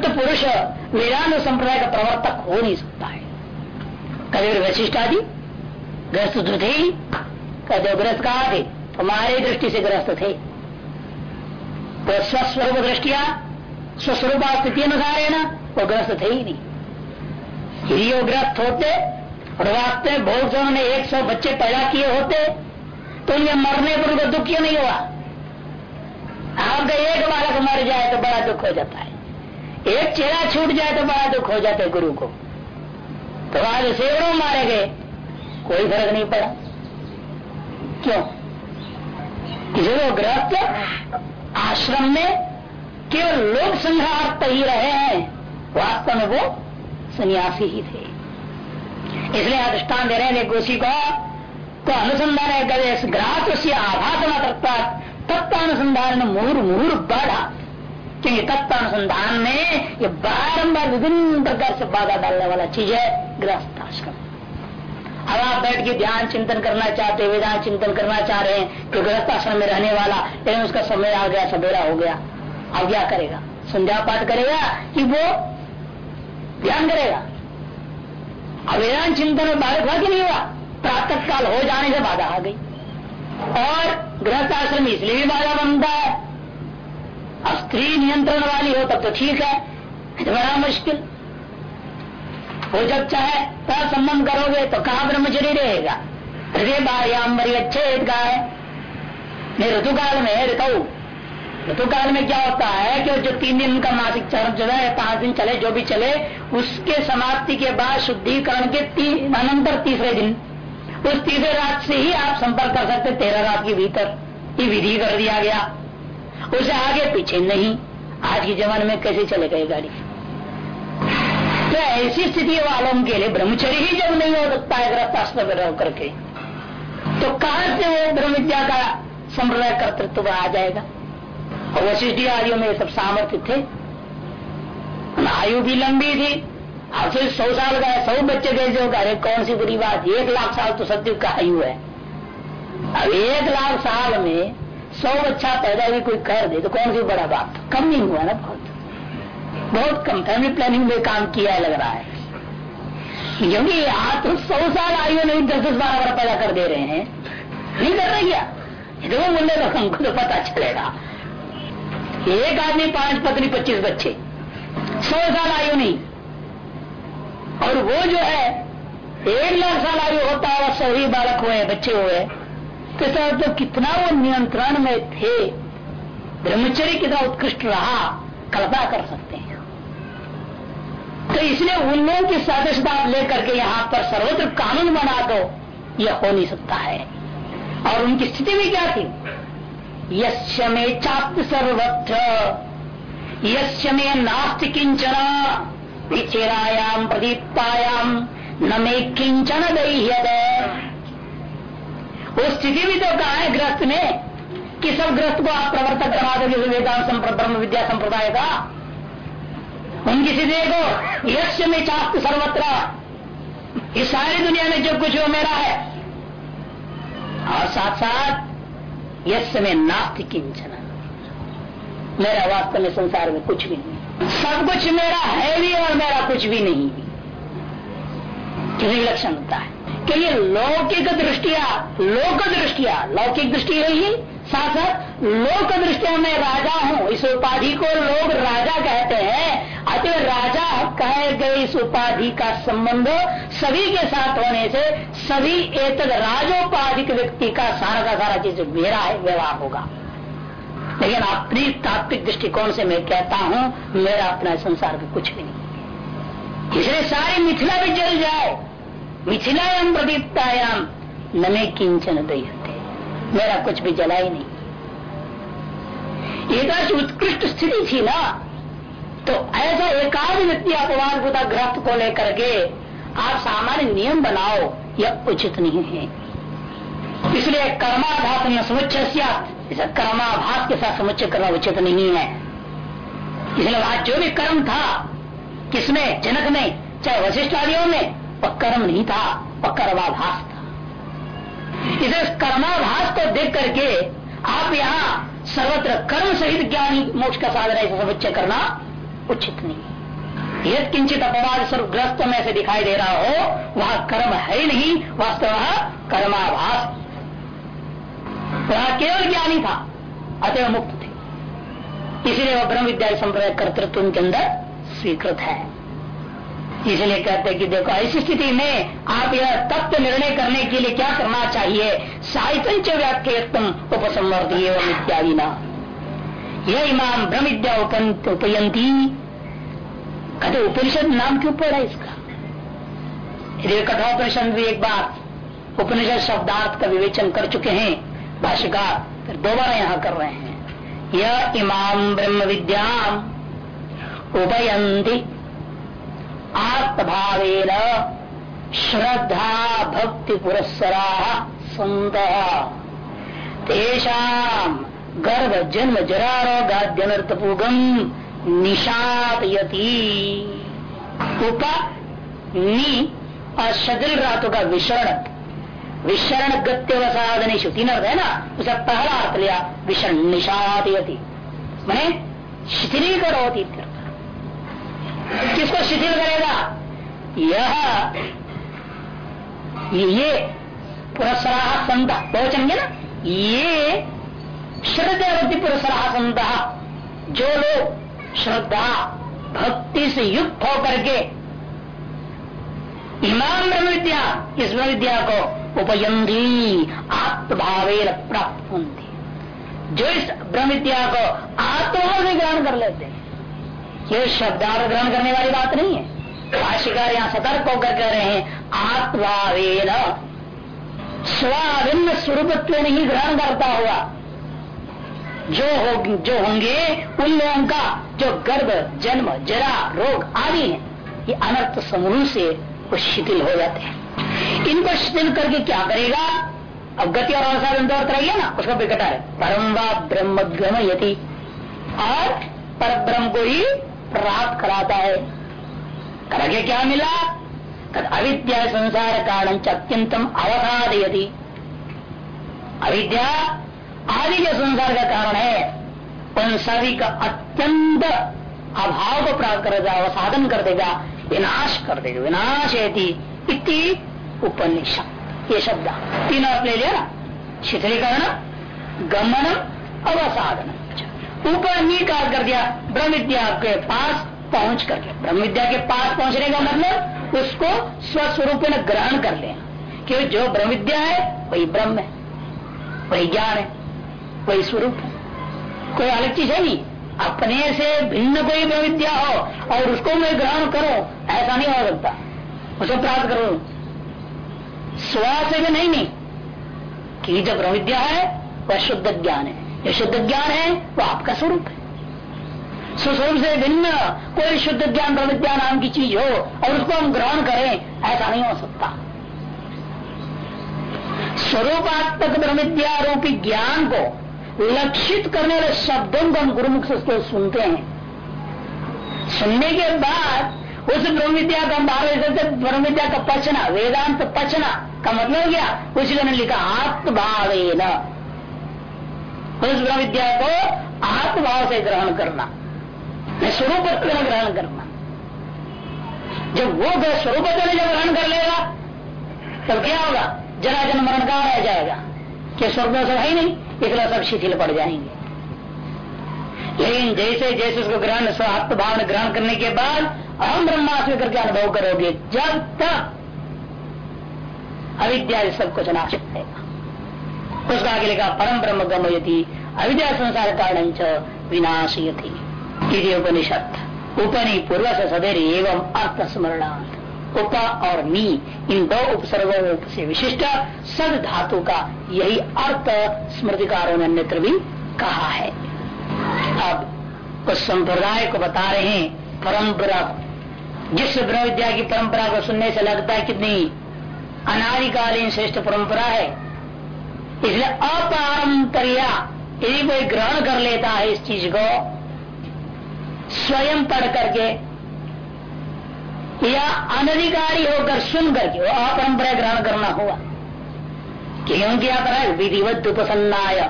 युक्त पुरुष वेदांत संप्रदाय का प्रवर्तक हो नहीं सकता है। कभी वशिष्ठ आदि ग्रस्त तो थे कहते ग्रस्त कहा थे हमारे दृष्टि से ग्रस्त थे। वो स्वस्वरूप दृष्टिया, स्वस्वरूप स्थिति अनुसार है ना, वो ग्रस्त थे ही नहीं। ग्रस्त होते, और वास्तव में भोग से उन्होंने एक सौ बच्चे पैदा किए होते तो उनके मरने पर उनको दुख क्यों नहीं हुआ? आपका एक बालक मर जाए तो बड़ा दुख हो जाता है। एक चेहरा छूट जाए तो बड़ा दुख हो जाता है गुरु को। तो आज सेवरों मारे गए, कोई फ़र्क नहीं पड़ा। क्यों? इसलिए ग्रस्त आश्रम में केवल लोक संग्रहार्थ ही रहे हैं, वास्तव में वो सन्यासी ही थे। इसलिए अधिष्ठान दे रहे गोशी को। तो अनुसंधान है ग्राहक से आभास मात्र तत्व अनुसंधान मुहूर मुहूर बढ़ा। क्योंकि तत्व अनुसंधान में ये बारंबार विभिन्न प्रकार से बाधा डालने वाला चीज़ है गृहस्थ आश्रम अब आप बैठ के ध्यान चिंतन करना चाहते, वेदांत चिंतन करना चाह रहे हैं तो गृहस्थ आश्रम में रहने वाला, लेकिन उसका समय आ गया, सवेरा हो गया। अब क्या करेगा? संध्या पाठ करेगा कि वो ध्यान करेगा? अब वेदांत चिंतन में बाधक हुआ कि नहीं हुआ? प्रातः काल हो जाने से बाधा आ गई। और गृहस्थ आश्रम इसलिए भी बाधा बनता है। स्त्री नियंत्रण वाली हो तब तो ठीक है। तो बड़ा मुश्किल। वो जब चाहे तब संबंध करोगे तो कहा ब्रह्मचरी रहेगा? हृदय बाह्याम अच्छे गाय ऋतु काल में ऋतु ऋतु। काल में क्या होता है कि जो तीन दिन का मासिक चरण जो है पाँच दिन चले जो भी चले उसके समाप्ति के बाद शुद्धिकरण के ती, अनंतर तीसरे दिन। उस तीसरे रात से ही आप संपर्क कर सकते तेरह रात के भीतर। ये विधि कर दिया गया। उसे आगे पीछे नहीं। आज के जमाने में कैसे चले गए गाड़ी? तो ऐसी स्थिति वालों के लिए? ब्रह्मचर्य ही जब नहीं हो सकता है ग्रस्तास्त्र में रह करके। तो कहा से वो ब्रह्म विद्या का संप्रदाय कर्तृत्व आ जाएगा? और वशिष्ठ आयु में सब सामर्थ्य थे। आयु भी लंबी थी। और फिर सौ साल का है सौ बच्चे कैसे होगा अरे कौन सी बुरी बात? एक लाख साल तो सत्यु का आयु है। अब एक लाख साल में सौ बच्चा पैदा भी कोई कर दे तो कौन सी बड़ा बात? कम नहीं हुआ ना बहुत। बहुत कम। फैमिली प्लानिंग में काम किया लग रहा है। क्योंकि आज तो सौ साल आयु नहीं, दस दस बारह बारह पैदा कर दे रहे हैं। नहीं कर रहे क्या देखो बोले तो हमको तो पता चलेगा। एक आदमी, पाँच पत्नी, पच्चीस बच्चे। सौ साल आयु नहीं। और वो जो है, एक लाख साल आयु होता है सही बालक हुए, बच्चे हुए। तो सर तो कितना वो नियंत्रण में थे। ब्रह्मचर्य कितना उत्कृष्ट रहा, कल्पना कर सकते हैं। तो इसलिए उन लोगों की सदस्यता लेकर के यहाँ पर सर्वत्र कानून बना दो, यह हो नहीं सकता है। और उनकी स्थिति भी क्या थी? यश्य में चाप्त सर्वत्र यश्य में नास्ति किंचन विचेरायाम प्रदीप्तायाम न मे किंचन दह्यद वो स्थिति भी तो कहा है ग्रस्त ने कि सब ग्रस्त को आप प्रवर्तक करा दोगे वेदांत ब्रह्म विद्या संप्रदाय का। उनकी स्थिति को यश में चास्त सर्वत्र। इस सारी दुनिया में जो कुछ हो मेरा है। और साथ साथ यश में नास्ति किंचन। मेरा वास्तव में संसार में कुछ भी नहीं। सब कुछ मेरा है भी और मेरा कुछ भी नहीं भी लक्षण होता है। क्योंकि लौकिक दृष्टिया, लोक दृष्टिया, लौकिक दृष्टि रही साथ साथ, लोक दृष्टिया मैं राजा हूँ, इस उपाधि को लोग राजा कहते हैं। अतः राजा कहे गए इस उपाधि का संबंध सभी के साथ होने से सभी एक राजोपाधिक व्यक्ति का सारा का सारा चीज़ मेरा है, व्यवहार होगा। लेकिन अपनी तात्विक दृष्टिकोण से मैं कहता हूँ, मेरा अपना संसार में कुछ भी नहीं। इसलिए सारी मिथिला भी जल जाए। मिथिलायाम प्रदीप्तायाम न में किंचन दयते, मेरा कुछ भी जला ही नहीं। एक उत्कृष्ट स्थिति थी ना तो ऐसा एकाध व्यक्ति अपमान होता ग्रस्त को लेकर के आप सामान्य नियम बनाओ, यह उचित नहीं है। इसलिए कर्माभास न समुच्च इसे कर्माभास के साथ समुच्चय करना उचित नहीं है। इसलिए आज जो भी कर्म था, किसमें, जनक में, चाहे वशिष्ठ आदियों में वह कर्म नहीं था कर्माभास था। इसे कर्माभास को देख करके आप यहाँ सर्वत्र कर्म सहित ज्ञान मोक्ष का साधन ऐसा समुच्चय करना उचित नहीं। यद किंचित अपवाद स्वरूप ग्रस्त में से दिखाई दे रहा हो, वह कर्म है ही नहीं, वास्तव कर्माभास। वह केवल ज्ञानी था अतः मुक्त थे। इसलिए वह ब्रह्म विद्या संप्रदाय कर्तृत्व उनके अंदर स्वीकृत है। इसलिए कहते कि देखो, ऐसी स्थिति में आप यह तत्व निर्णय करने के लिए क्या करना चाहिए? साहित्य व्याख्यम उपसंवर्ती एवं न यह इमाम ब्रह्म विद्या उपयंती कहते उपनिषद नाम क्यों पड़ा इसका? यदि कठोपनिषद भी एक बार उपनिषद शब्दार्थ का विवेचन कर चुके हैं, भाष्यकार, फिर दोबारा यहाँ कर रहे हैं। यह इमाम ब्रह्म विद्या उपयंती आत्मभावेन श्रद्धा भक्ति पुरस्सरा संत गर्भ जन्म जरारोगाद्यनर्थपूगम निषादयती उप नी और शदिल रातों का विषरण विशरण। गत्यवसाधन तीन अर्थ है ना? उसे पहला अर्थ लिया विषण निषादयती मैंने शिथिली करोती किसको शिथिल करेगा? यह, ये पुरस्कार संता। बहुचन ना? ये श्रद्धावती पुरस्कार संता। जो लोग श्रद्धा, भक्ति से युक्त होकर के इमाम ब्रह्म विद्या इस ब्रह्म विद्या को उपयंधी आत्मभावे प्राप्त होती जो इस ब्रह्म विद्या को आत्मा से ग्रहण कर लेते हैं। ये शब्दार्थ ग्रहण करने वाली बात नहीं है। भाष्यकार यहाँ सतर्क होकर कह रहे हैं आत्मावेन स्वाभिन्न स्वरूपत्व नहीं ग्रहण करता हुआ। जो हो, जो होंगे, उन लोगों का जो गर्भ, जन्म, जरा, रोग आदि है, ये अनर्थ समूह से वो शिथिल हो जाते हैं। इनको शिथिल करके क्या करेगा? अब गति और अवसाद दौड़ता रहिए ना, उसको बिकटा है। परम ब्रह्म गम यति। और पर ब्रह्म को ही प्राप्त कराता है। करके क्या मिला? अविद्या संसार कारण अत्यंतम अवसाद अविद्या आदि जो संसार का कारण है। उन सभी का अत्यंत अभाव को प्राप्त कर देगा अवसाधन कर देगा, विनाश कर देगा विनाश इति उपनिषद। ये शब्द तीन अर्थ ले लिया ना? शिथिलीकरण, गमनम अवसाधन ऊपर नीकार कर दिया, ब्रह्म विद्या के पास पहुँच करके ब्रह्म विद्या के पास पहुँचने का मतलब उसको स्वस्वरूप में ग्रहण कर ले। कि जो ब्रह्म विद्या है, वही ब्रह्म है, वही ज्ञान है, वही स्वरूप है। कोई अलग चीज़ है नहीं। अपने से भिन्न कोई ब्रह्म विद्या हो और उसको मैं ग्रहण करो, ऐसा नहीं हो सकता। उसे प्राप्त करो। स्व से भी नहीं नहीं। कि जब ब्रह्म विद्या है, वह शुद्ध ज्ञान है। जो शुद्ध ज्ञान है, वो आपका स्वरूप है। स्वस्वरूप से भिन्न कोई शुद्ध ज्ञान, प्रविद्या नाम की चीज़ हो और उसको हम ग्रहण करें, ऐसा नहीं हो सकता। स्वरूपात्मक ब्रह्मविद्या रूपी ज्ञान को लक्षित करने वाले शब्दों को हम गुरुमुख से उसको सुनते हैं। सुनने के बाद उस ब्रह्म विद्या का बारह ब्रह्म विद्या का पचना, वेदांत पचना का मतलब क्या? उसी ने लिखा, आत्मभावेन। उस ब्रह्म विद्या को आत्मभाव से ग्रहण करना स्वरूप ग्रहण करना। जब वो स्वरूप जब ग्रहण कर लेगा, तब क्या होगा? जरा जन मरण कहा रह जाएगा। कि स्वर्ग में सब है नहीं इसलिए सब शिथिल पड़ जाएँगे। लेकिन जैसे जैसे उसको ग्रहण, स्वात्म ग्रहण करने के बाद, अहम ब्रह्मास्म करके अनुभव करोगे, जब तक अविद्या सब कुछ नाश है उसका आगे लिखा परम ब्रह्म गमयती। अविद्या संसार कारण विनाशयती। उपनिषद उपनि पूर्व से सदैर एवं अर्थ स्मरणार्थ उप और नी, इन दो उपसर्गों से विशिष्ट सद धातु का यही अर्थ स्मृतिकारों ने अन्यत्र भी कहा है। अब उस संप्रदाय को बता रहे हैं, परंपरा जिस ब्रह्म विद्या की परंपरा को सुनने से लगता है कितनी अनादिकालीन श्रेष्ठ परंपरा है इसलिए अपारंपरिया यदि कोई ग्रहण कर लेता है इस चीज़ को, स्वयं पढ़ करके या अनधिकारी होकर सुन करके वो अपरंपरा ग्रहण करना हुआ। क्यों क्या करा विधिवत उपसन्नाय।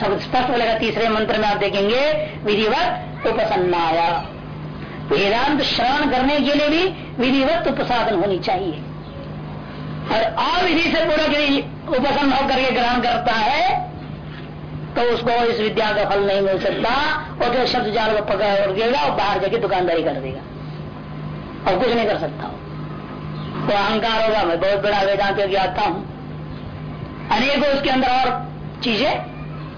शब्द स्पष्ट बोलेगा, तीसरे मंत्र में आप देखेंगे, विधिवत उपसन्नाया। वेदांत श्रवण करने के लिए भी विधिवत उपसाधन होनी चाहिए। और अविधि से पूर्वक उपसन्न होकर के ग्रहण करता है तो उसको इस विद्या का फल नहीं मिल सकता। और जो शब्द जाल को पकड़ेगा और बाहर जाके दुकानदारी कर देगा। और कुछ नहीं कर सकता वो। अहंकार होगा। मैं बहुत बड़ा वेदांत ज्ञाता हूँ। अनेकों उसके अंदर और चीज़ें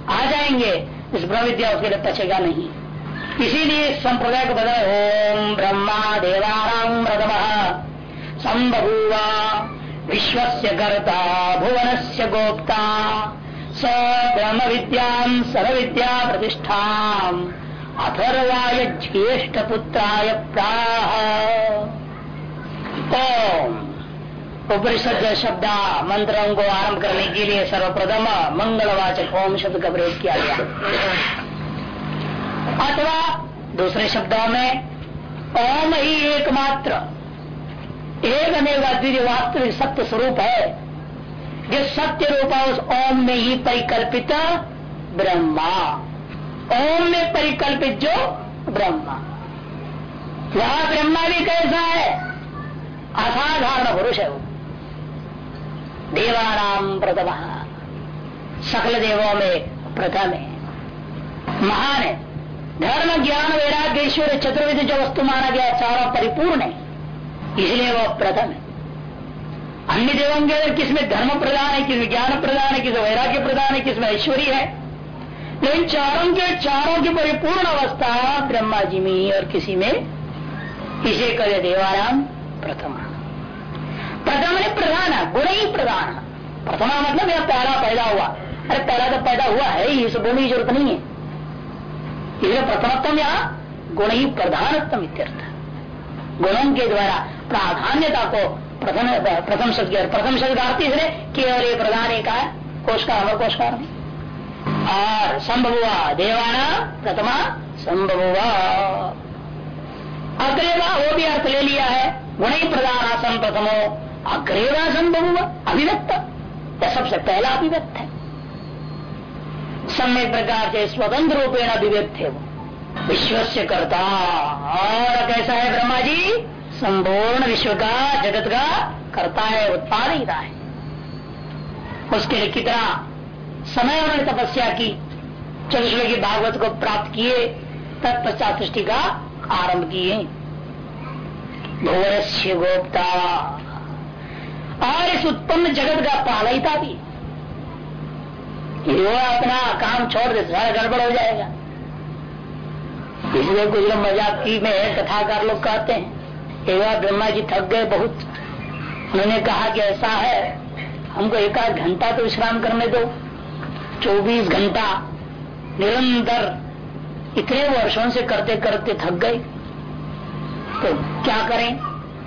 आ जाएँगे। इस ब्रह्म विद्या उसके लिए पचेगा नहीं। इसीलिए संप्रदाय को बता ओम ब्रह्मा देवाराम प्रथम संबभूवा विश्व कर्ता भुवन से गोप्ता स ब्रह्म विद्या सर्व विद्या प्रतिष्ठा अथर्वाय ज्येष्ठ पुत्राय प्राह। ओम। उपनिषद शब्द मंत्रों को आरंभ करने के लिए सर्वप्रथम मंगलवाचक ओम शब्द का प्रयोग किया गया। अथवा दूसरे शब्दों में, ओम ही एकमात्र एक अनेक अद्वितीय वास्तविक सत्य स्वरूप है, जो सत्य रूपा उस ओम में ही परिकल्पित ब्रह्मा। ओम में परिकल्पित जो ब्रह्मा। वह ब्रह्मा भी कैसा है? असाधारण पुरुष है वो। देवानाम प्रथम। सकल देवों में प्रथम है। महान है। धर्म ज्ञान वैराग्य ईश्वर चतुर्विधि जो वस्तु माना गया, चारों परिपूर्ण है। इसलिए वह प्रथम है। अन्य देवों के अंदर किसमें धर्म प्रदान है, किसमें ज्ञान प्रदान है, किसमें वैराग्य प्रदान है, किसमें ऐश्वर्य है, लेकिन चारों के चारों की परिपूर्ण अवस्था ब्रह्मा जी में और किसी में इसे करे देवाराम प्रथम प्रथम ने प्रधान गुण ही प्रधान प्रथमा मतलब यह पहला पैदा हुआ। अरे पहला तो पैदा हुआ है इस बोलने की ज़रूरत नहीं है। इसलिए प्रथमत्म या गुण ही प्रधानत्म इत्यर्थ गुणों के द्वारा प्राधान्यता को प्रथम प्रथम शब्द प्रथम शब्द इसलिए केवल ये प्रधान एक है, कोशकार अमर कोशकार। और संभव देवाना प्रथमा संभव अग्रेवा, वो भी अर्थ ले लिया है। गुण ही प्रधान आसन प्रथमो, अग्रेवा संभव हुआ अभिव्यक्त। या सबसे पहला अभिव्यक्त है। समय प्रकार से स्वतंत्र रूपेण अभिव्यक्त है वो। विश्व से करता और कैसा है ब्रह्मा जी संपूर्ण विश्व का, जगत का करता है उत्पादिता है उसके लिए कितना समय उन्होंने तपस्या की चतुष्व की भागवत को प्राप्त किए, तत्पश्चात सृष्टि का आरंभ किए। भुवनस्य गोप्ता। और इस उत्पन्न जगत का पालयता भी। वो अपना काम छोड़ दे, सारा गड़बड़ हो जाएगा। इसलिए कुछ लोग मज़ाक की में कथाकार लोग कहते हैं। एक बार ब्रह्मा जी थक गए बहुत। उन्होंने कहा कि ऐसा है, हमको एक आध घंटा तो विश्राम करने दो। चौबीस घंटा निरंतर इतने वर्षों से करते करते थक गए। तो क्या करें?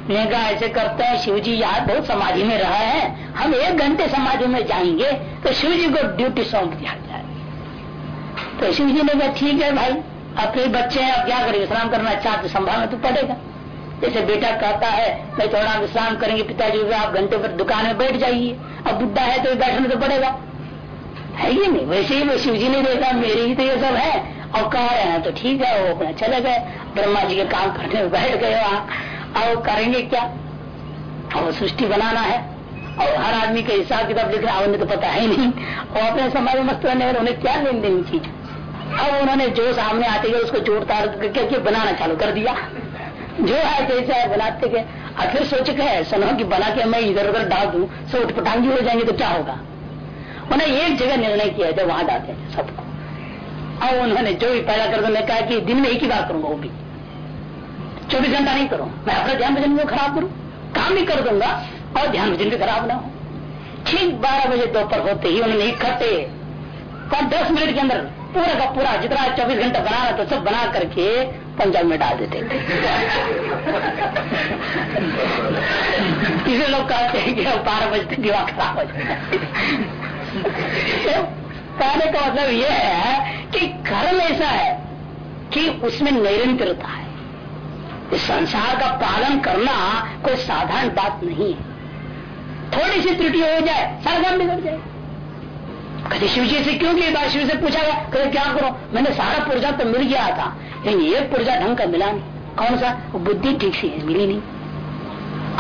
ने कहा, ऐसे करते हैं, शिव जी यहाँ बहुत समाधि में रहा है। हम एक घंटे समाधि में जाएँगे तो शिव जी को ड्यूटी सौंप दिया जाए। तो शिव जी ने कहा, ठीक है भाई अपने बच्चे हैं, अब क्या करें विश्राम करना चाहते संभालना तो पड़ेगा। जैसे बेटा कहता है, मैं थोड़ा विश्राम करेंगे, पिताजी आप घंटे पर दुकान में बैठ जाइए। अब बुद्धा है तो बैठना तो पड़ेगा। है ही नहीं, वैसे ही शिव जी ने देखा मेरे ही तो ये सब है। और कह रहे हैं तो ठीक है, वो अपना चले गए। ब्रह्मा जी के काम करने में बैठ गए वहाँ और करेंगे क्या? और सृष्टि बनाना है। और हर आदमी के हिसाब किताब लिख रहा उन्हें तो पता है नहीं। और अपने समाज में मस्त रहने उन्हें क्या लेन देनी चीज़? अब उन्होंने जो सामने आते गए, उसको जोड़ ताड़ करके बनाना चालू कर दिया। जो है जैसे है बनाते गए। और फिर सोच के ऐसा ना कि बना के मैं इधर उधर डाल दू सब उठपटांगी हो जाएँगे तो क्या होगा? उन्हें एक जगह निर्णय किया था वहाँ डालते हैं सबको। अब उन्होंने जो भी पैदा कर मैं कहा कि दिन में एक ही बात करूँगा वो भी। चौबीस घंटा नहीं करूँ, मैं अपना ध्यान भजन को खराब करूँ, काम भी कर दूँगा, और ध्यान भजन भी खराब ना हो। ठीक बारह बजे दोपहर होते ही उन्होंने इकट्ठे दस मिनट के अंदर पूरा का पूरा जितना चौबीस घंटा बनाना तो सब बना करके पंजाब में डाल देते इसे लोग कहते हैं कि बारह बजे तक दिमाग खराब हो जाए कहने का मतलब यह है कि कर्म ऐसा है कि उसमें निरंतरता है। इस संसार का पालन करना कोई साधारण बात नहीं है। थोड़ी सी त्रुटि हो जाए सारा काम बिगड़ जाए। कभी शिव जी से क्यों की शिव से पूछा गया? कभी क्या करो? मैंने सारा पुर्जा तो मिल गया था। लेकिन ये पुर्जा ढंग का मिला नहीं। कौन सा? बुद्धि ठीक से मिली नहीं।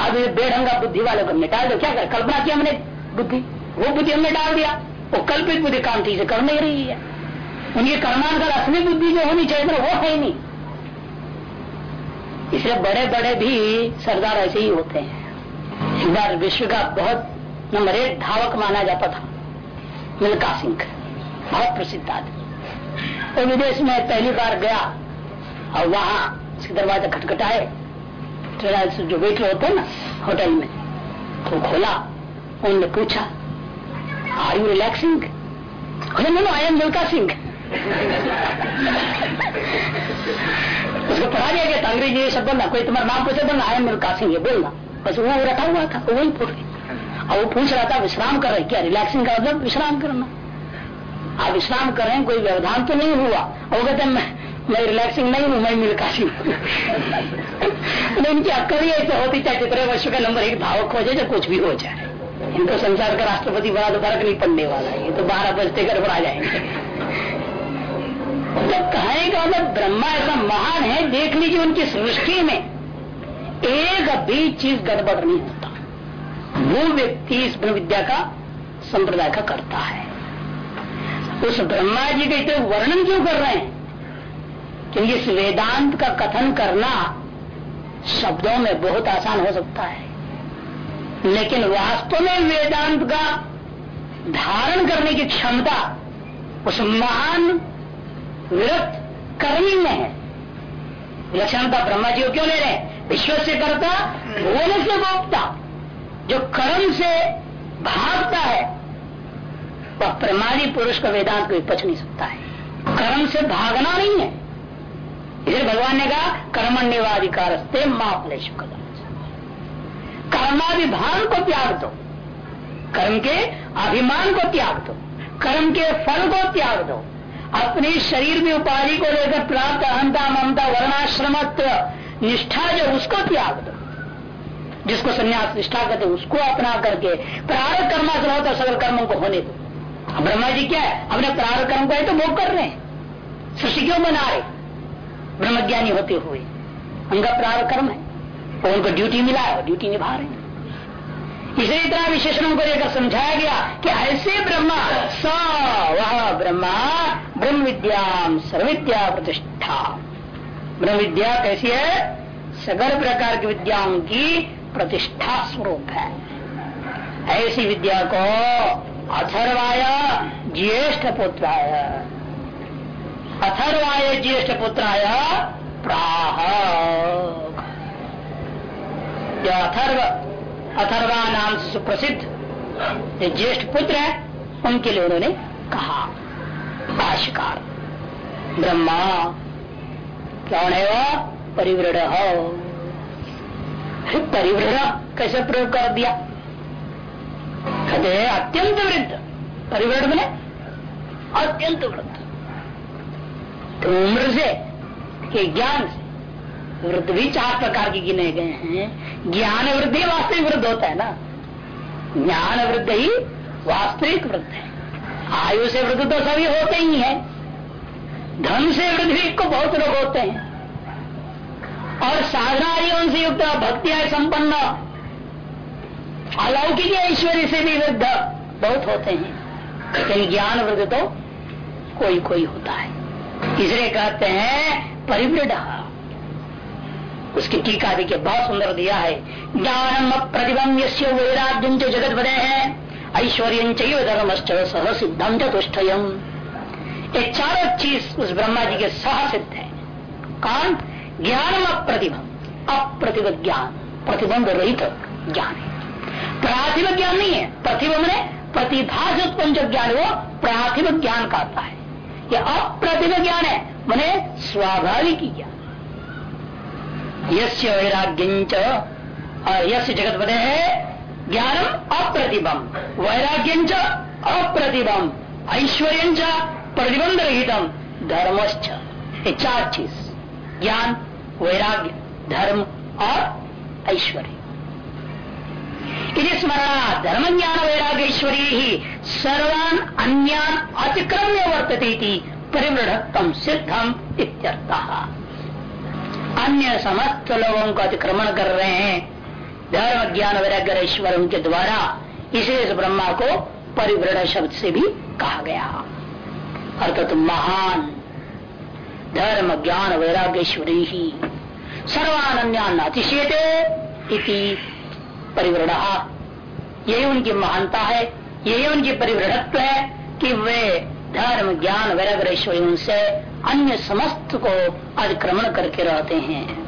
अब ये बेढंगा बुद्धि वालों को मिटा दो। क्या कर? कल्पना किया हमने बुद्धि। वो बुद्धि हमने डाल दिया। वो कल्पित बुद्धि काम ठीक से कर नहीं रही है। उनकी कर्मांतर असली बुद्धि जो होनी चाहिए वो ही नहीं। इसलिए बड़े बड़े भी सरदार ऐसे ही होते हैं। एक बार विश्व का बहुत नंबर एक धावक माना जाता था। मिल्का सिंह। बहुत प्रसिद्ध आदमी। तो विदेश में पहली बार गया और वहाँ उसके दरवाज़ा खटखटाए ट्रेन जो वेटर होते हैं ना, होटल में तो खोला, उनने पूछा are you relaxing I am Milkha Singh. उसको पढ़ा दिया गया था अंग्रेज़ी शब्द बोलना कोई तुम्हारा नाम पूछे बोलना आई एम मिल्का सिंह, ये बोलना। बस वो रखा हुआ था वही पूछ और वो पूछ रहा था, विश्राम कर रहे क्या? रिलैक्सिंग का मतलब विश्राम करना। आप विश्राम कर रहे हैं, कोई व्यवधान तो नहीं हुआ? और वो कहते मैं मैं रिलैक्सिंग नहीं हूँ, मैं मिल्का सिंह इनकी अक्कल ही ऐसे होती, चाहे कितने वर्ष का नंबर एक भावक हो जाए या कुछ भी हो जाए। इनको संसार का राष्ट्रपति बना तो नहीं पड़ने वाला है। ये तो बारह बजते गड़बड़ा जाएँगे। तो कहने का मतलब ब्रह्मा ऐसा महान है, देख लीजिए उनकी सृष्टि में। एक भी चीज़ गड़बड़ नहीं वो व्यक्ति इस ब्रह्म विद्या का संप्रदाय का करता है। उस ब्रह्मा जी के इतने वर्णन क्यों कर रहे हैं? क्योंकि इस वेदांत का कथन करना शब्दों में बहुत आसान हो सकता है। लेकिन वास्तव में वेदांत का धारण करने की क्षमता उस महान विरक्त कर्मी में है। विलक्षणता ब्रह्मा जी को क्यों ले रहे विश्व से करता भूल से भोगता। जो कर्म से भागता है, वह प्रमाणी पुरुष का वेदांत को पच नहीं सकता है। कर्म से भागना नहीं है। इसलिए भगवान ने कहा कर्मण्यवाधिकार मापलेश कर्माभिमान को त्याग दो। कर्म के अभिमान को त्याग दो। कर्म के फल को त्याग दो। अपने शरीर में उपाधि को लेकर प्राप्त अहंता ममता वर्णाश्रमत्व, निष्ठा जो उसको त्याग दो। जिसको संन्यास निष्ठा करते उसको अपना करके प्रारंभ कर्मा से होता सकल कर्मों को होने दो। ब्रह्मा जी क्या है? अपने प्रारंभ कर्म को है तो भोग कर रहे हैं। सृष्टि क्यों बना रहे? ब्रह्मज्ञानी होते हुए। उनका प्रारंभ कर्म है। और उनको ड्यूटी मिला है ड्यूटी निभा रहे हैं। इतना विशेषणों को लेकर समझाया गया कि ऐसे ब्रह्मा, स वह ब्रह्मा, ब्रह्म विद्या सर्विद्या प्रतिष्ठा। ब्रह्म विद्या कैसी है? सगर प्रकार की विद्याओं की प्रतिष्ठा स्वरूप है। ऐसी विद्या को अथर्वाय ज्येष्ठ पुत्राय। अथर्वाय ज्येष्ठ पुत्राय प्राह। अथर्व, अथर्वा नाम से सुप्रसिद्ध ज्येष्ठ पुत्र है, उनके लिए उन्होंने कहा, भाष्यकार, ब्रह्मा कौन है वो परिवृढ़ परिवृढ़ कैसे प्रयोग कर दिया। कहते अत्यंत वृद्ध। परिवृढ़ बने? अत्यंत वृद्ध। तो उम्र से, के ज्ञान से, वृद्ध भी चार प्रकार के गिने गए हैं। ज्ञान वृद्धि वास्तविक वृद्ध होता है ना। ज्ञान वृद्ध ही वास्तविक वृद्ध है। आयु से वृद्ध तो सभी होते ही है। धन से वृद्धि को बहुत लोग होते हैं। और साधना से युक्त भक्तियाँ संपन्न। अलौकिक ऐश्वर्य से भी वृद्ध बहुत होते हैं। लेकिन ज्ञान वृद्ध तो कोई कोई होता है। इसलिए कहते हैं, परिवृढ़। उसकी टीका देखिए बहुत सुंदर दिया है। ज्ञानम प्रतिबम यश्य वैराग्यम जगत बने हैं। ऐश्वर्य धर्मश्च सह सिद्धम चतुष्टयम ये चारों चीज़ उस ब्रह्मा जी के सह सिद्ध है। कौन? ज्ञानम अप्रतिभम अप्रतिभ ज्ञान प्रतिबंध रहित ज्ञान है। प्राथिव ज्ञान नहीं है, प्रतिबंध ने प्रतिभा से उत्पन्न जो ज्ञान वो प्राथिव ज्ञान कहता है। यह अप्रतिभ ज्ञान है, मैंने स्वाभाविक ज्ञान। यस्य वैराग्य यश जगत बने है, ज्ञानम अप्रतिबम वैराग्य अप्रतिबम ऐश्वर्य प्रतिबंध रहितम। धर्मश्च, ये चार चीज़। ज्ञान, वैराग्य। धर्म और ऐश्वर्य। स्मरणा धर्म ज्ञान वैरागेश्वरी ही सर्वान अन्यान अतिक्रम्य वर्तती परिवृढ़ सिद्धम इत्यर्थ। अन्य समस्त लोगों को अतिक्रमण कर रहे हैं। धर्म ज्ञान वैराग्य ईश्वर उनके द्वारा इसे इस ब्रह्मा को परिवृढ़ शब्द से भी कहा गया। अर्थात महान धर्म ज्ञान वैराग्यश्वरी ही सर्वान्यान अतिशेते इति परिवृढ़ यही उनकी महानता है, यही उनकी परिवृढ़त्व है कि वे धर्म, ज्ञान वैराग्य से अन्य समस्त को अतिक्रमण करके रहते हैं।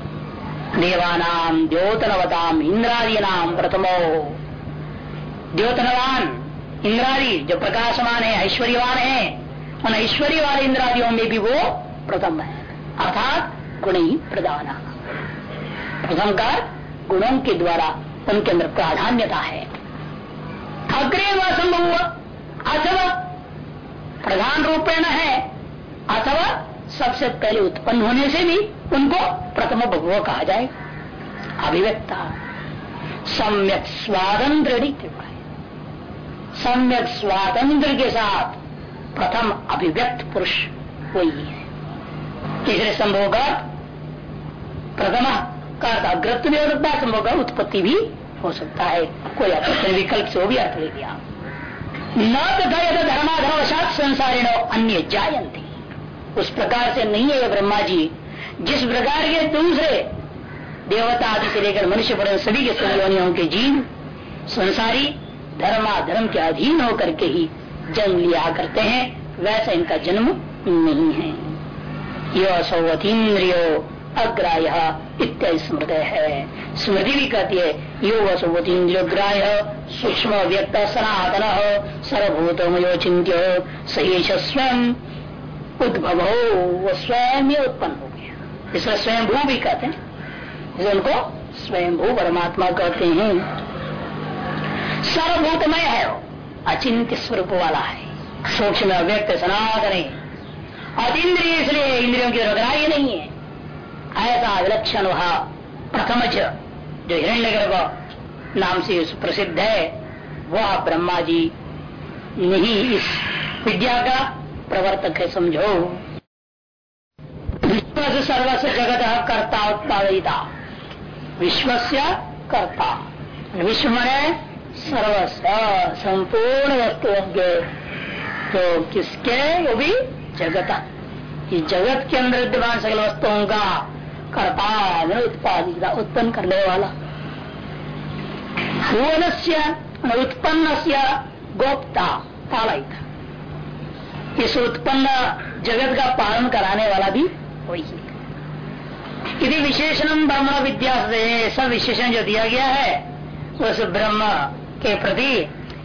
देवानाम द्योतनवताम इंद्रादी नाम प्रथमो। द्योतनवान, इंद्रादी जो प्रकाशमान है, ऐश्वर्यवान है, उन ऐश्वर्य वाले इंद्रादियों में भी वो प्रथम है। अर्थात गुण ही प्रधान। का गुणों के द्वारा उनके अंदर प्राधान्यता है। अग्रे व संभव अथवा प्रधान रूपेण है अथवा सबसे पहले उत्पन्न होने से भी उनको प्रथम भगव कहा जाए। अभिव्यक्ता। सम्यक स्वातंत्र सम्यक स्वातंत्र के साथ प्रथम अभिव्यक्त पुरुष वही है। तीसरे संभव का प्रथम का अग्रत्व भी हो सकता है संभव उत्पत्ति भी हो सकता है। कोई अर्थ विकल्प से वो भी अर्थ ले लिया। न तथा यद धर्माधर्मशात संसारिण, अन्य जायंती उस प्रकार से नहीं है ब्रह्मा जी जिस प्रकार के दूसरे देवता आदि से लेकर मनुष्य पर सभी के संयोनियों के जीव, संसारी, धर्माधर्म के अधीन होकर के ही जन्म लिया करते हैं, वैसा इनका जन्म नहीं है। यो सौवतीन्द्रियो अग्राह्य। इत्यादि स्मृत है। स्मृति भी कहती है यो वसुवतीन्द्रियो ग्राह्य सूक्ष्म व्यक्त सनातन सर्वभूत चिंत्य हो सहेश स्वयं उद्भव हो वो स्वयं ही उत्पन्न हो गया। इसलिए स्वयं भू भी कहते हैं। इसे उनको स्वयं भू परमात्मा कहते हैं। सर्वभूतमय है अचिंत्य स्वरूप वाला है। सूक्ष्म व्यक्त सनातन। अतिद्रिय इसलिए इंद्रियों की ग्राह्य नहीं है। ऐसा विलक्षण वह प्रथम जो हिरण्य नाम से प्रसिद्ध है, वह ब्रह्मा जी नहीं इस विद्या का प्रवर्तक है, समझो। विश्व से सर्वस्व जगत कर्ता उत्पादिता। विश्व से कर्ता। विश्व मने सर्वस्व संपूर्ण वस्तुओं के तो किसके? वो भी जगत। इस जगत के अंदर विद्यमान सकल वस्तुओं का कर्ता उत्पादित उत्पन्न करने वाला। से उत्पन्न से गोप्ता पालित इस उत्पन्न जगत का पालन कराने वाला भी वही। है यदि विशेषण ब्रह्म विद्या सब विशेषण जो दिया गया है, उस ब्रह्म के प्रति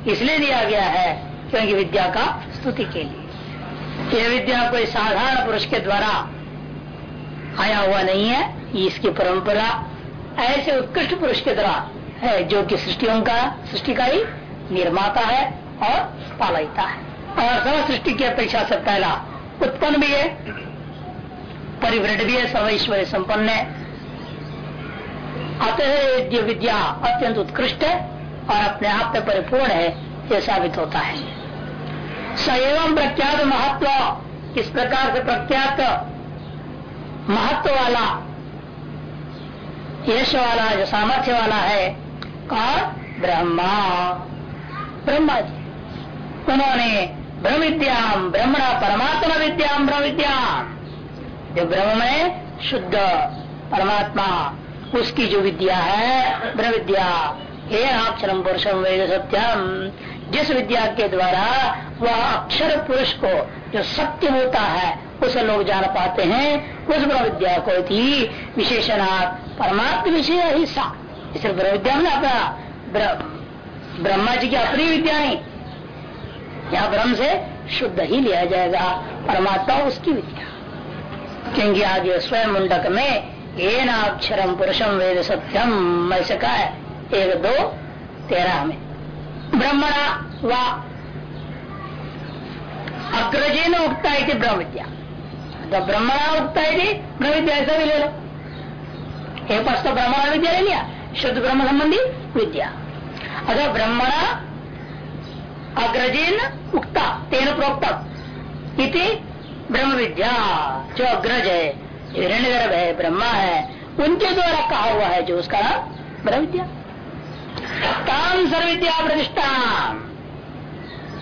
इसलिए दिया गया है, क्योंकि विद्या का स्तुति के लिए। यह विद्या कोई साधारण पुरुष के द्वारा आया हुआ नहीं है इसकी परंपरा ऐसे उत्कृष्ट पुरुष के द्वारा है, जो कि सृष्टियों का सृष्टि का ही निर्माता है और पालयता है। और सब सृष्टि की अपेक्षा से पहला उत्पन्न भी है परिवृढ़ भी है, सर्वैश्वर्य संपन्न है। अतः विद्या अत्यंत उत्कृष्ट है और अपने आप में परिपूर्ण है, ये साबित होता है। सएवं प्रख्यात महत्व, इस प्रकार से प्रख्यात महत्व वाला, यश वाला, जो सामर्थ्य वाला है कौन ब्रह्मा। ब्रह्मा। जी उन्होंने ब्रह्म विद्याम ब्रह्मणा परमात्मा विद्याम ब्रह्म विद्याम जो ब्रह्म में शुद्ध परमात्मा, उसकी जो विद्या है ब्रह्म विद्या हे अक्षरम पुरुषम वेद सत्यम। जिस विद्या के द्वारा वह अक्षर पुरुष को जो सत्य होता है, उसे लोग जान पाते हैं। उस ब्रह्म विद्या को थी विशेषणार्थ परमात्म विषय हिस्सा इस ब्रह्म विद्या में अपना ब्रह्मा जी की अपनी विद्या नहीं। यहाँ ब्रह्म से शुद्ध ही लिया जाएगा। परमात्मा उसकी विद्या। क्योंकि आगे स्वयं मुंडक में ये नाक्षरम पुरुषम वेद सत्यम ऐसे कहा है। एक, दो, तेरह में। ब्रह्मणा व अग्रजेन उगता है ब्रह्म विद्या तो ब्रह्मणा उगता है ब्रह्म विद्या ऐसा भी ले लो। एक पास तो ब्रह्मण विद्या ले लिया, शुद्ध ब्रह्म संबंधी विद्या। अगर ब्रह्मणा अग्रजीन उक्ता, तेन प्रोक्त, इति ब्रह्म विद्या जो अग्रज है हिरण्य है, ब्रह्मा है, उनके द्वारा कहा हुआ है, जो उसका ब्रह्म विद्या काम सर्विद्या प्रतिष्ठा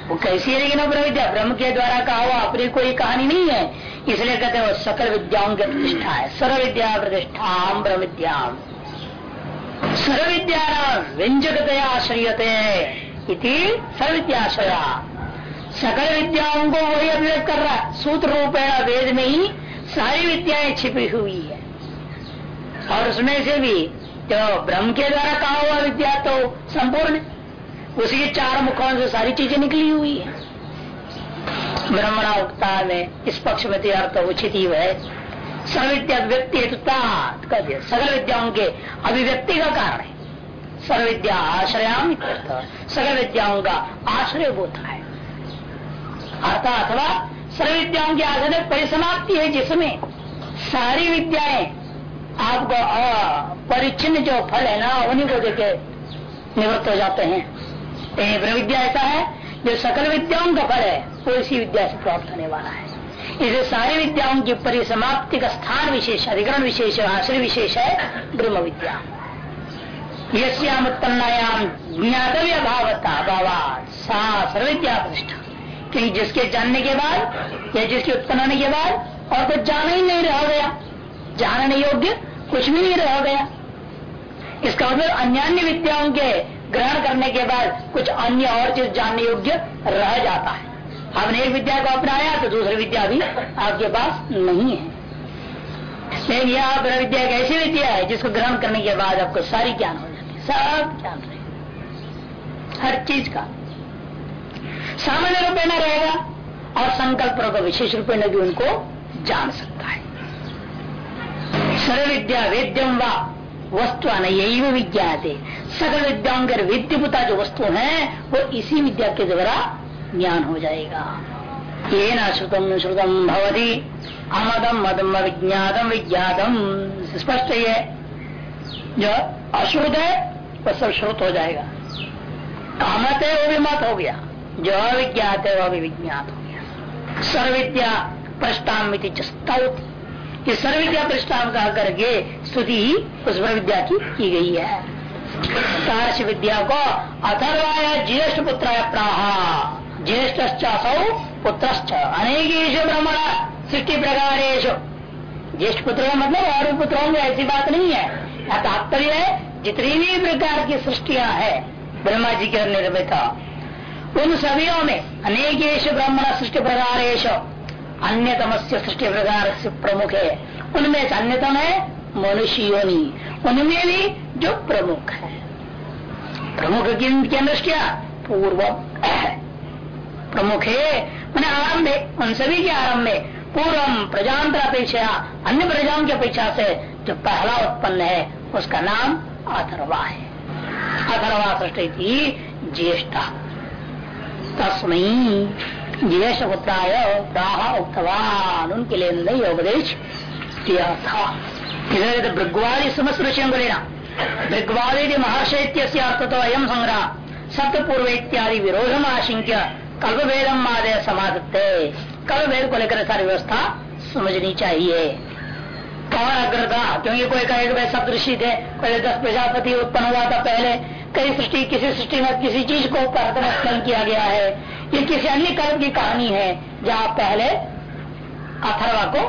वो कैसी है लेकिन ब्रह्म विद्या ब्रह्म के द्वारा कहा हुआ अपनी कोई कहानी नहीं है। इसलिए कहते हैं सकल विद्याओं की प्रतिष्ठा है। सर्व विद्या प्रतिष्ठा ब्रह्म विद्या सर्व विद्या व्यंजकतया आश्रयते इति सर्व सकल विद्याओं को वही अभिव्यक्त कर रहा है। सूत्र रूपेण वेद में ही सारी विद्याएँ छिपी हुई है। और उसमें से भी जो ब्रह्म के द्वारा कहा हुआ विद्या तो संपूर्ण उसी के चार मुखों से सारी चीज़ें निकली हुई है। ब्रह्मणा उक्ता में इस पक्ष में तो अर्थ उचित ही है। सर्विद्या व्यक्ति हेतु सकल विद्याओं के अभिव्यक्ति का कारण है। सर्व विद्या आश्रयाम सकल विद्याओं का आश्रय होता है। अर्थात अथवा सर्व विद्याओं की आश्रय परिसमाप्ति है जिसमें सारी विद्याएँ आपको परिचिन जो फल है ना, उन्हीं को देखे निवृत्त हो जाते हैं। विद्या ऐसा है, जो सकल विद्याओं का फल है, वो इसी विद्या से प्राप्त होने वाला है। इसे सारी विद्याओं की परिसमाप्ति का स्थान विशेष अधिकरण विशेष आश्रय विशेष है, ब्रह्म विद्या। यश्याम उत्पन्नायाम ज्ञातव्य भावता भावा सा सर्विद्या क्योंकि जिसके जानने के बाद, या जिसके उत्पन्न होने के बाद, और कुछ जाना ही नहीं रह गया। जानने योग्य कुछ भी नहीं रह गया। इसका मतलब अन्य अन्य विद्याओं के ग्रहण करने के बाद कुछ अन्य और चीज़ जानने योग्य रह जाता है। आपने एक विद्या को अपनाया तो दूसरी विद्या भी आपके पास नहीं है। लेकिन यह ब्रह्म विद्या एक ऐसी विद्या है जिसको ग्रहण करने के बाद आपको सारी ज्ञान हो जाती है। सब ज्ञान रहेगा हर चीज़ का सामान्य रूप में रहेगा और संकल्प विशेष रूप में भी उनको जान सकता है। सर्व विद्या वेद्यम व वस्तु यही विज्ञा थे सकल विद्याओं के विद्युता जो वस्तु है वो इसी विद्या के द्वारा ज्ञान हो जाएगा ये न श्रुतम श्रुतम भवती अमदम मदम विज्ञातम विज्ञातम स्पष्ट है जो अश्रुत है वह सब श्रुत हो जाएगा अमत है वो भी मत हो गया जो अविज्ञात है वह भी विज्ञात हो गया सर्विद्या प्रष्टाम स्तौत ये सर्विद्या प्रष्टाम का करके स्तुति उस विद्या की की गई है। तार्श विद्या को अथर्वाया ज्येष्ठ पुत्र प्राहा। ज्येष्ठ पुत्र अनेक ब्रह्मण सृष्टि प्रकार ज्येष्ठ पुत्र मतलब और पुत्र होंगे, ऐसी बात नहीं है। तात्पर्य है, जितनी भी प्रकार की सृष्टिया है, ब्रह्मा जी के निर्मित, उन सभी में अनेकेश ब्राह्मण सृष्टि प्रकार अन्यतम से सृष्टि प्रकार से प्रमुख। है उनमें से अन्यतम है मनुष्य योनि उनमें भी जो प्रमुख है। प्रमुख की दृष्टिया? पूर्व प्रमुख है। मैंने आरंभ है उन सभी के आरंभ में पूर्व प्रजांतर अपेक्षा अन्य प्रजाओं की अपेक्षा से जो पहला उत्पन्न है, उसका नाम अथर्वा है। अथर्वा सृष्टि थी ज्येष्ठा। तस्मयी ज्येष्ठ पुत्राय प्राह उक्तवान। उनके लिए नहीं उपदेश किया था। इधर भृगवादी समस्त ऋषियों को लेना भृगवादी महर्षि अर्थ तो अयम संग्रह। सत्यपूर्व इत्यादि विरोधम आशंक्य कल्प वेदम आदय समाधते कल्प वेद को लेकर सारी व्यवस्था समझनी चाहिए। कौन अग्र था? क्योंकि कोई कहे सब ऋषि थे पहले दस प्रजापति उत्पन्न हुआ था पहले। कई सृष्टि, किसी सृष्टि में किसी चीज़ को उत्पन्न किया गया है। ये किसी अन्य कल्प की कहानी है, जहाँ पहले अथर्वा को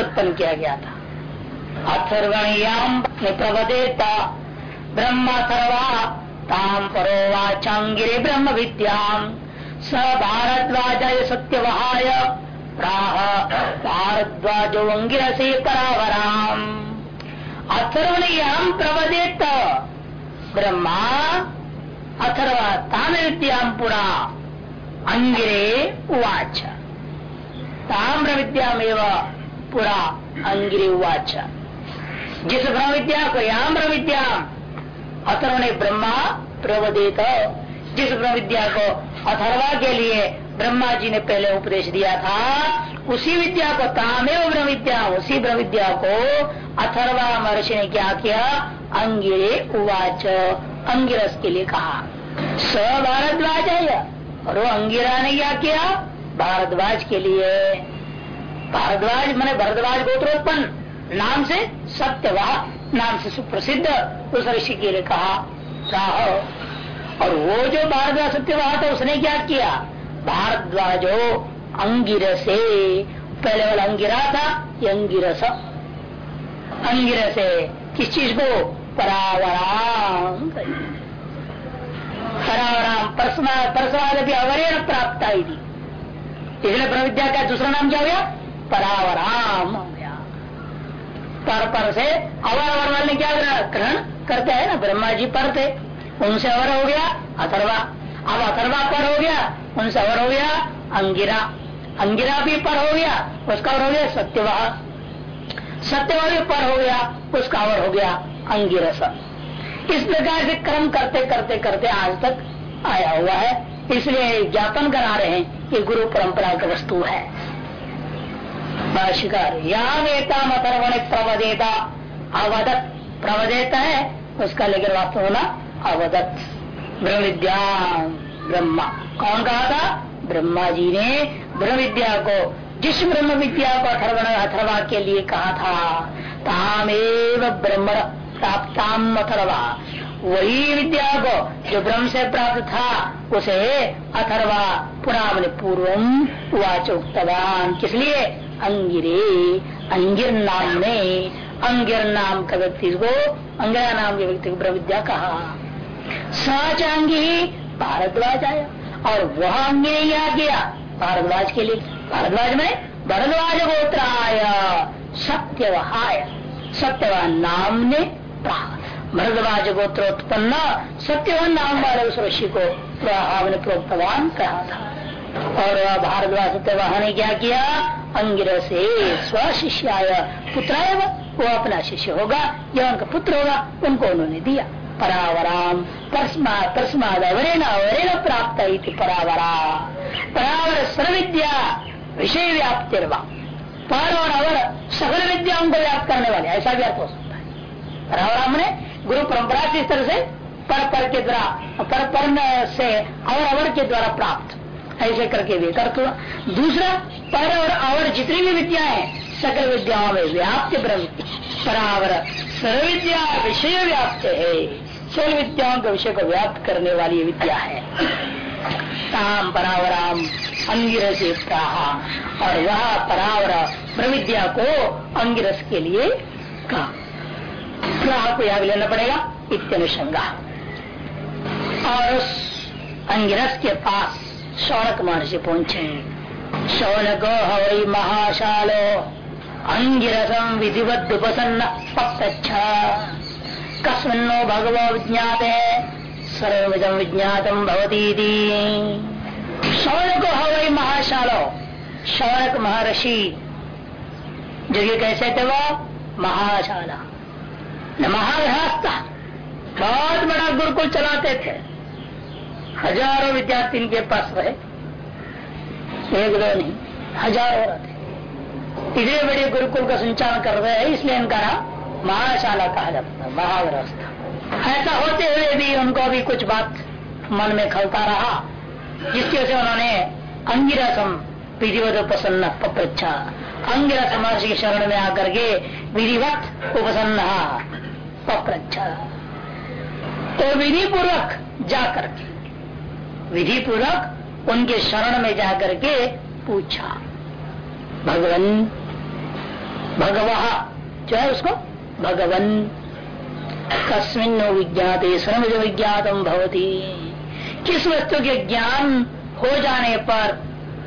उत्पन्न किया गया था। अथर्वणियाम प्रवदेता, ब्रह्मथर्वा ताम परोवाचांगिरे ब्रह्म विद्याम स भारद्वाज सत्यवहाय, प्राह भारद्वाज अंगिरसे परावराम। अथर्वणीयाम प्रवदेत, ब्रह्मा, अथर्व ताम विद्याम पुरा। अंगिरे उवाच। ताम्र विद्यामेव पुरा अंगिरे उवाच। जिस ब्रह्म विद्या को याम्र विद्या अथर्व ने ब्रह्मा प्रवदेत। जिस ब्रह्म विद्या को अथर्वा के लिए ब्रह्मा जी ने पहले उपदेश दिया था, उसी विद्या को तामेव ब्रह्म विद्या उसी ब्रह्म विद्या को अथर्वा महर्षि ने क्या किया? अंगिरे उवाच। अंगिरस के लिए कहा। स भारद्वाज है। और वो अंगिरा ने क्या किया? भारद्वाज के लिए। भारद्वाज मैंने भरद्वाज गोत्रोत्पन्न। नाम से सत्यवाह, नाम से सुप्रसिद्ध, उस ऋषि के लिए कहा। राह और वो जो भारद्वाज सत्यवाह था, उसने क्या किया? भारद्वाजो अंगिर से पहले वाला अंगिरा था, ये अंगिरस। अंगिरस। से किस चीज़ को? परावराम परावराम परसवाद भी अवरेण प्राप्त आई थी इसलिए प्रविद्या का दूसरा नाम क्या हो गया? परावराम पर पर से अवर अवर वाले क्या ग्रहण करते हैं ना ब्रह्मा जी पर थे उनसे अवर हो गया, अथर्वा। अब अथर्वा पर हो गया, उनसे अवर हो गया, अंगिरा। अंगिरा भी पर हो गया, उसका अवर हो गया सत्यवाह। सत्यवाह भी पर हो गया, उसका अवर हो गया अंगिरस। इस प्रकार से क्रम करते करते करते आज तक आया हुआ है। इसलिए ज्ञापन करा रहे हैं कि गुरु परंपरा का वस्तु है। भाषिकार यहाँ वेता मतर्वण प्रवदेता। अवदत, प्रवदेता है, उसका लेकर वास्तव होना अवदत। ब्रह्म विद्या ब्रह्मा। कौन कहा था? ब्रह्मा जी ने ब्रह्म विद्या को, जिस ब्रह्म विद्या को अथर्वण, अथर्वा के लिए कहा था, तामेव ब्रह्म प्राप्ताम अथर्वा। वही विद्या को जो ब्रह्म से प्राप्त था, उसे अथर्वा पुनः पूर्व वाच किस लिए? अंगिरे। अंगिर नाम ने, अंगिर नाम का व्यक्ति को अंगिरा नाम के व्यक्ति को ब्रह्म विद्या कहा। साचांगी भारद्वाज आया, और वह अंगे आ गया। भारद्वाज के लिए, भारद्वाज में भरद्वाज गोत्र आया सत्यवहाय। सत्यवान नाम ने भरद्वाज गोत्र उत्पन्न सत्यवान नाम वाले उस ऋषि को ने प्रोक्तवान कहा था और भारद्वाज सत्यवाह ने क्या किया? अंगिर से स्वशिष्याय पुत्र वो अपना शिष्य होगा या उनका पुत्र होगा, उनको उन्होंने दिया। परावराम तस्माद अवरेण अवरेण प्राप्त परावरा। परावर सर्विद्या विषय व्याप्तिर्वा पर और अवर सकल विद्याओं को व्याप्त करने वाले, ऐसा व्याप्त हो सकता परावराम ने गुरु परंपरा से इस तरह से पर पर के द्वारा पर पर से अवर अवर के द्वारा प्राप्त। ऐसे करके भी कर दूसरा, पर और अवर जितनी भी विद्या है, सकल विद्याओं में व्याप्त परावर सर्विद्या विषय व्याप्त है। सकल विद्याओं के विषय को व्याप्त करने वाली विद्या है। ताम परावराम अंगिरस कहा और वह परावर प्रविद्या को अंगिरस के लिए कहा। प्राह को याद लेना पड़ेगा। इत्यनुषंगा और उस अंगिरस के पास शौनक महर्षि पहुँचे शौनक, हवई महाशालो अंगिरसम विधिवत उपसन्न पक्षा कस्मिन्नो भगवो विज्ञाते सर्वजम विज्ञातम भवती शौनक, हवई महाशालो, शौनक महर्षि। जो ये कैसे थे वो, महाशाला। महाघास था बहुत बड़ा गुरुकुल चलाते थे। हज़ारों विद्यार्थी इनके पास रहे। एक दो नहीं, हज़ारों रहते इतने बड़े गुरुकुल का संचालन कर रहे हैं, इसलिए इनका नाम महाशाला कहा जाता है महाव्यवस्था ऐसा होते हुए भी उनको भी कुछ बात मन में खलता रहा, जिसकी वजह से उन्होंने अंगिरसम विधिवत उपसन्न पप्रच्छा। अंगिरस के शरण में आकर के विधिवत उपसन्न पप्रच्छा तो विधि पूर्वक जाकर के विधि पूर्वक उनके शरण में जाकर के पूछा। भगवन, भगवा, जो है उसको? भगवन, कस्मिन विज्ञात, श्रम जो विज्ञातम भवती। किस वस्तु के ज्ञान हो जाने पर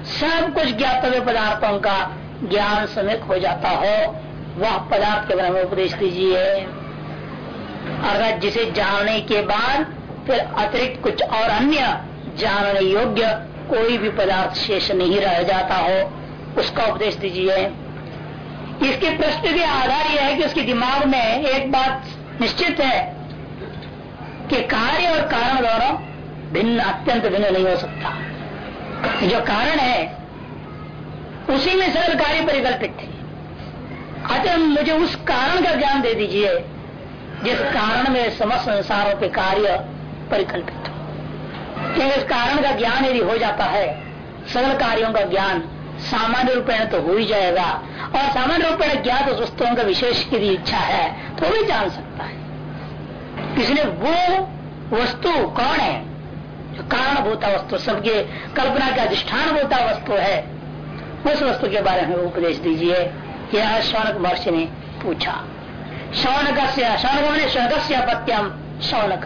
सब कुछ ज्ञातव्य पदार्थों का ज्ञान समित हो जाता हो, वह पदार्थ के बारे में उपदेश दीजिए। अर्थात जिसे जानने के बाद फिर अतिरिक्त कुछ और अन्य जानने योग्य कोई भी पदार्थ शेष नहीं रह जाता हो, उसका उपदेश दीजिए। इसके प्रश्न के आधार यह है कि उसके दिमाग में एक बात निश्चित है कि कार्य और कारण दोनों भिन्न, अत्यंत भिन्न नहीं हो सकता। जो कारण है, उसी में सरल कार्य परिकल्पित थे अतः मुझे उस कारण का ज्ञान दे दीजिए। जिस कारण में समस्त संसारों के कार्य परिकल्पित हो। इस कारण का ज्ञान यदि हो जाता है सरल कार्यों का ज्ञान सामान्य रूपेण तो हो ही जाएगा। और सामान्य रूपेण ज्ञात वस्तुओं का विशेष की इच्छा है तो भी जान सकता है। इसलिए वो वस्तु कौन है? जो कारण भूता वस्तु, सबके कल्पना का अधिष्ठान भूता वस्तु है, उस वस्तु के बारे में उपदेश दीजिए। यह शौनक महर्षि ने पूछा। शौनक शौनक मैंने शौनक से अपत्यम शौनक।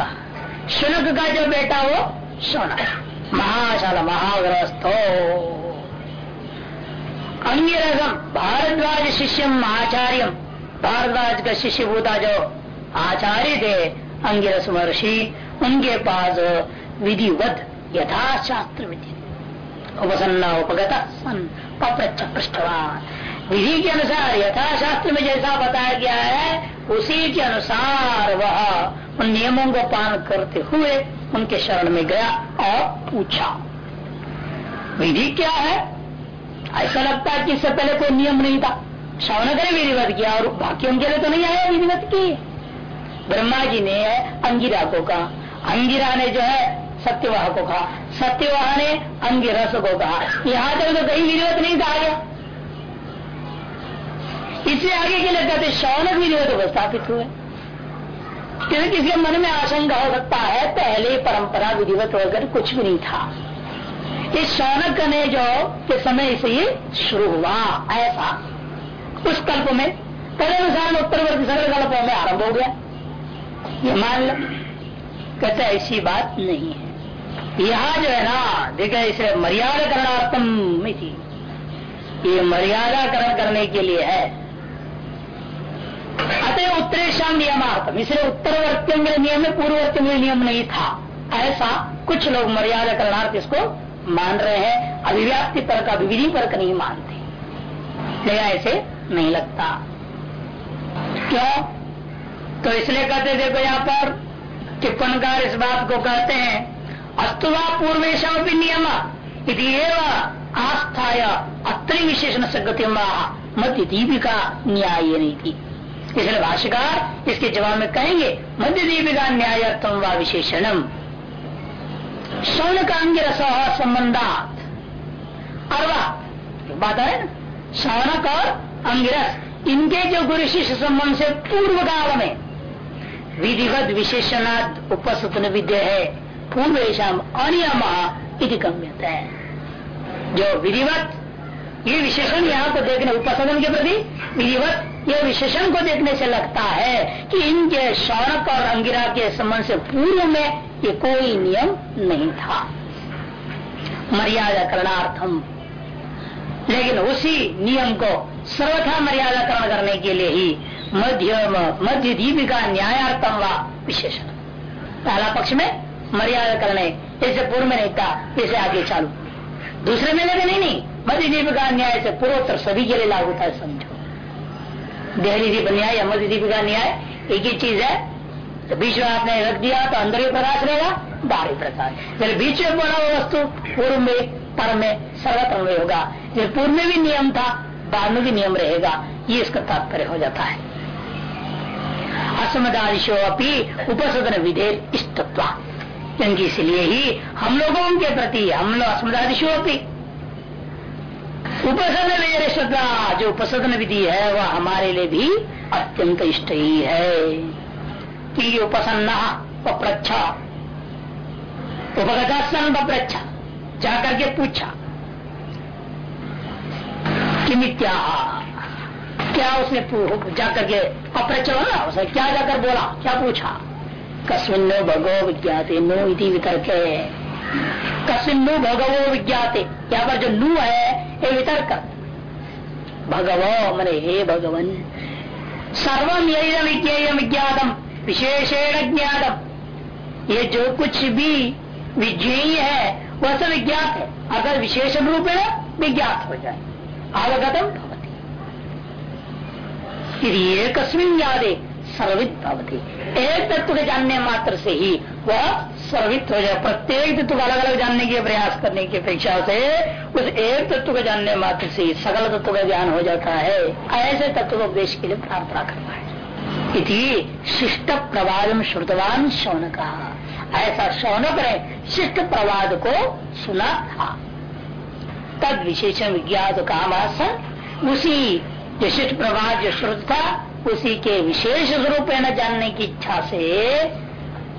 शुनक का जो बेटा वो शौनक। महाशाला, महाग्रस्तो। अंगिरसम भारद्वाज शिष्यम आचार्य। भारद्वाज का शिष्य भूता जो आचार्य थे, अंगिरस महर्षि, उनके पास विधिवत यथाशास्त्र विधि उपसन्ना उपगत सन पृष्ठवान। विधि के अनुसार, यथाशास्त्र में जैसा बताया गया है, उसी के अनुसार वह उन नियमों को पालन करते हुए उनके शरण में गया और पूछा। विधि क्या है? ऐसा लगता है कि इससे पहले कोई नियम नहीं था। श्रवण करे विधिवत किया और बाकी उनके लिए तो नहीं आया विधिवत की। ब्रह्मा जी ने अंगिरा को कहा। अंगिरा ने जो है, सत्यवाह को कहा। सत्यवाह ने अंगिरस को कहा। यहाँ तक तो कहीं विधिवत नहीं कहा गया। इससे आगे के लिए कहते शौनक विधिवत उपस्थापित हुए। क्योंकि किसी मन में आशंका हो सकता है, पहले परंपरा, विधिवत वगैरह कुछ भी नहीं था। इस शौनक ने जो के समय से ये शुरू हुआ, ऐसा। उस कल्प में अनुसार उत्तरवर्ती सगल कल्पों में आरंभ हो गया। ये मान लो, कहते ऐसी बात नहीं है। यहाँ जो है ना देखा इसे मर्यादा करणार्थम ये मर्यादा करण करने के लिए है। अतः उत्तरेशम नियमार्थम इसलिए उत्तरवर्तियों के नियम में पूर्ववर्तियों के नियम नहीं था। ऐसा कुछ लोग मर्यादा करणार्थ इसको मान रहे हैं। अभिव्याप्ति पर का विधि पर नहीं मानते। ऐसे नहीं लगता। क्यों? तो इसलिए कहते देखो यहाँ पर टिप्पणकार इस बात को कहते हैं अस्तुवा पूर्वेशम भी नियम। आस्थाया अत्रि विशेषण संगति मध्य दीपिका न्याय नहीं थी इसलिए भाष्यकार इसके जवाब में कहेंगे मध्य दीपिका न्याय व विशेषणम शौन का अंग रस संबंधात। अरवा, बात है ना? शौनक और अंगिरस, इनके जो गुरु शिष्य संबंध से पूर्व काल में विधिवत विशेषणात् उपसुतन विद्य है पूर्व अनियम इति गम्यत है। जो विधिवत, ये विशेषण यहाँ को देखने उपसदन के प्रति विधिवत ये विशेषण को देखने से लगता है कि इनके शौनक और अंगिरा के संबंध से पूर्व में ये कोई नियम नहीं था। मर्यादा करणार्थम। लेकिन उसी नियम को सर्वथा मर्यादा करण करने के लिए ही मध्यम मध्य दीपिका न्यायार्थम व विशेषण। पहला पक्ष में मर्यादा करने इससे पूर्व में नहीं था, इसे आगे चालू। दूसरे में लगे नहीं नहीं मध्य दीपिका न्याय से पूर्वोत्तर सभी के लिए लागू था समझो देहरी दीप न्याय या मध्य दीपिका न्याय एक ही चीज़ है तो बीच में आपने रख दिया तो अंदर ही प्रकाश रहेगा, बाहरी प्रकाश फिर बीच में हुआ वस्तु, पूर्व में पर में सर्वत्र में होगा। जब पूर्व में भी नियम था, बाद में भी नियम रहेगा। ये इसका तात्पर्य हो जाता है। असमदादिशो अपनी उपसदन विधेय इष्टत्व। क्योंकि इसलिए ही हम लोगों के प्रति, हम लोग असमदादिशो अपनी उपसदन श्रद्धा जो उपसदन विधि है, वह हमारे लिए भी अत्यंत इष्ट ही। है कि उपसन्ना पप्रच्छा उपगता पप्रच्छा जाकर के पूछा कि मित्या क्या उसने जाकर के अप्रच उसने क्या जाकर बोला? क्या पूछा? कस्मिन्नो भगो विज्ञाते, नो इति वितर्क। कस्मिन्नो भगवो विज्ञाते। यहाँ पर जो नु है ये वितर्क। भगवो मने हे भगवन। सर्वम यही विज्ञातम विशेषेण ज्ञातम ये जो कुछ भी विज्ञेय है, वह सब विज्ञात है। अगर विशेष रूप में विज्ञात हो जाए, अवगतम भवती। एक यादे सर्वित भवती। एक तत्व के जानने मात्र से ही वह सर्वित हो जाए। प्रत्येक तत्व को अलग अलग जानने के प्रयास करने की अपेक्षा से उस एक तत्व को जानने मात्र से ही सकल तत्व का ज्ञान हो जाता है। ऐसे तत्व को उपदेश के लिए प्रार्थना करना है। इति शिष्ट प्रवाद श्रुतवान शौन कहा ऐसा शौनक ने शिष्ट प्रवाद को सुना था। तद विशेषण विज्ञात काम उसी जो शिष्ट प्रवाद जो श्रुत था उसी के विशेष स्वरूप न जानने की इच्छा से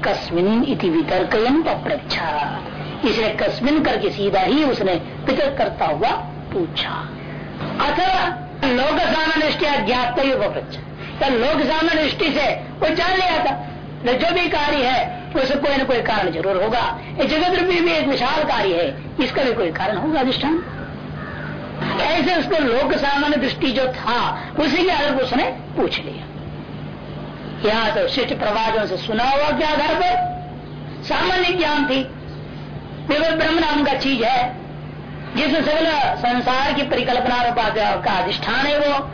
कस्मिन इति वितर्क पप्रच्छा इसलिए कस्मिन करके सीधा ही उसने वितर्क करता हुआ पूछा। अथवा लोक सामान्य दृष्टि ज्ञात पप्रच्छा लोक सामान्य दृष्टि से वो जान लिया था। जो भी कार्य है, उसे कोई न कोई कारण ज़रूर होगा। जगत रूपी भी एक विशाल कार्य है, इसका भी कोई कारण होगा अधिष्ठान। ऐसे उसको लोक सामान्य दृष्टि जो था, उसी के आधार पर उसने पूछ लिया। यहाँ तो शिष्ट प्रवाजों से सुना हुआ क्या आधार पर। सामान्य ज्ञान थी। केवल ब्रह्म नाम का चीज़ है। जिसमें सगल संसार की परिकल्पना का अधिष्ठान है वो।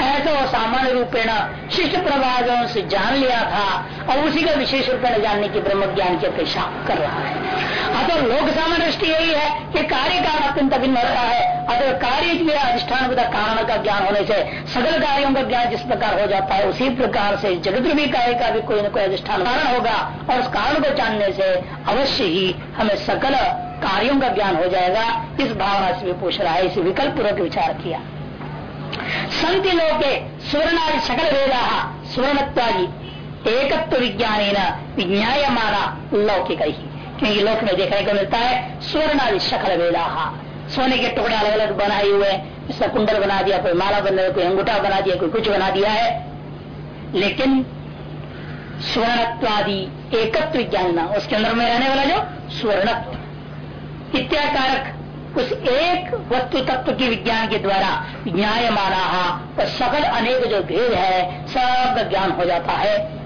ऐसा वो सामान्य रूपेण शिष्ट प्रभागों से जान लिया था और उसी का विशेष रूपेण जानने की ब्रह्म ज्ञान की अपेक्षा कर रहा है। अतः लोक सामान्य दृष्टि यही है कि कार्य कारण अत्यंत भिन्न होता है। अतः कार्य के अधिष्ठान कारण का ज्ञान होने से सगल कार्यों का ज्ञान जिस प्रकार हो जाता है, उसी प्रकार से जगत रूपी कार्य का भी कोई न कोई अधिष्ठान कारण होगा और उस कारण को जानने से अवश्य ही हमें सकल कार्यों का ज्ञान हो जाएगा। इस भावना से भी पूछ रहा है, इस विकल्प पूर्वक विचार किया। संति लोके सुवर्णादि सकल वेदा सुवर्णत्वादि एकत्व विज्ञान विज्ञाय माना लौकिक। ही क्योंकि लोक में देखने को मिलता है सुवर्णादि सकल वेदा सोने के टुकड़े अलग अलग बनाए हुए इसका कुंडल बना दिया, कोई माला बना दिया कोई अंगूठा बना दिया, कोई कुछ बना दिया है। लेकिन स्वर्णत्वादि एकत्व विज्ञान उसके अंदर में रहने वाला जो स्वर्णत्व। इत्याकारक उस एक वस्तु तत्व की विज्ञान के द्वारा न्याय माना और सकल अनेक जो भेद है, सब ज्ञान हो जाता है।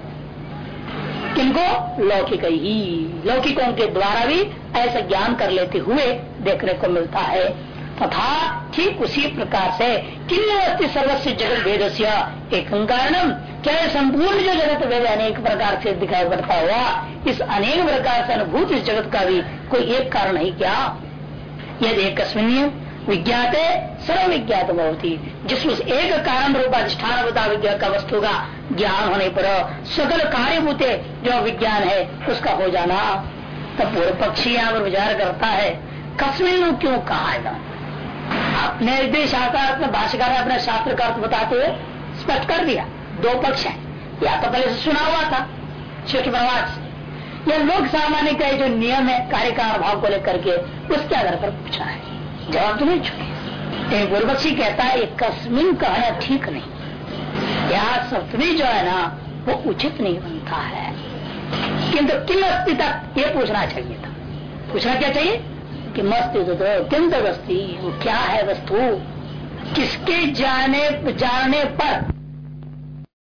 किनको? लौकिक ही। लौकिकों के द्वारा भी ऐसा ज्ञान कर लेते हुए देखने को मिलता है। तथा ठीक उसी प्रकार से किन अस्थि सर्वस्व जगत भेद से एक कारणम क्या संपूर्ण जो जगत भेद अनेक प्रकार से दिखाई पड़ता हुआ, इस अनेक प्रकार से अनुभूत इस जगत का भी कोई एक कारण है क्या? यदि एक विज्ञाते सर्व विज्ञात होती जिस उस एक कारण रूप अधिष्ठान विज्ञान का वस्तु का ज्ञान होने पर सकल कार्यभूत जो विज्ञान है, उसका हो जाना। तब पूर्व पक्षी यहाँ पर विचार करता है, कस्मिन क्यों कहा है? अपने शास्त्र भाष्यकार अपने शास्त्र का अर्थ बताते हुए स्पष्ट कर दिया, दो पक्ष है। या तो पहले से सुना हुआ था शिष्ट प्रवास यह लोक सामान्य का जो नियम है कार्य का अभाव को लेकर के उसके आधार पर पूछा है। जवाब तो नहीं छुटे पूर्वक्षी कहता है कस्मिन कहना ठीक नहीं। यह सप्तमी जो है ना वो उचित नहीं बनता है। किंतु किम अस्थि तक ये पूछना चाहिए था। पूछना क्या चाहिए? कि मस्ती तो, तो किम तो वस्ती वो क्या है वस्तु? किसके जाने जाने पर